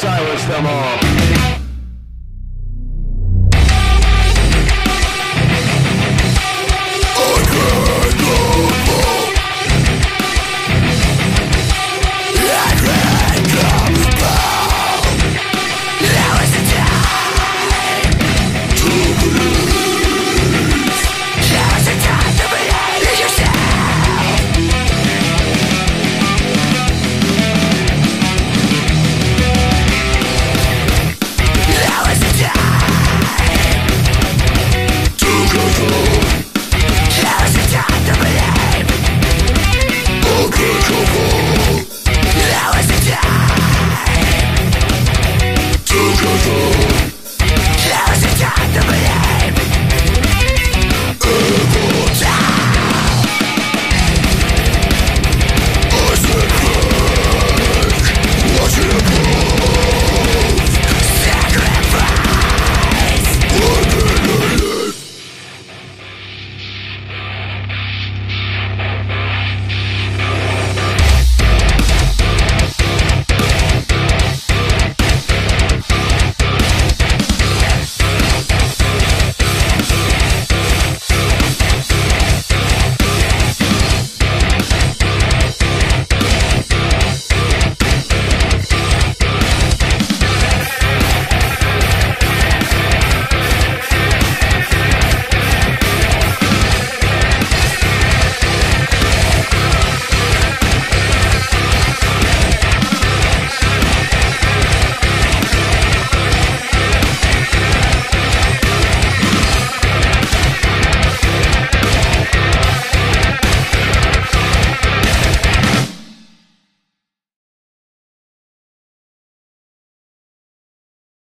silence them all.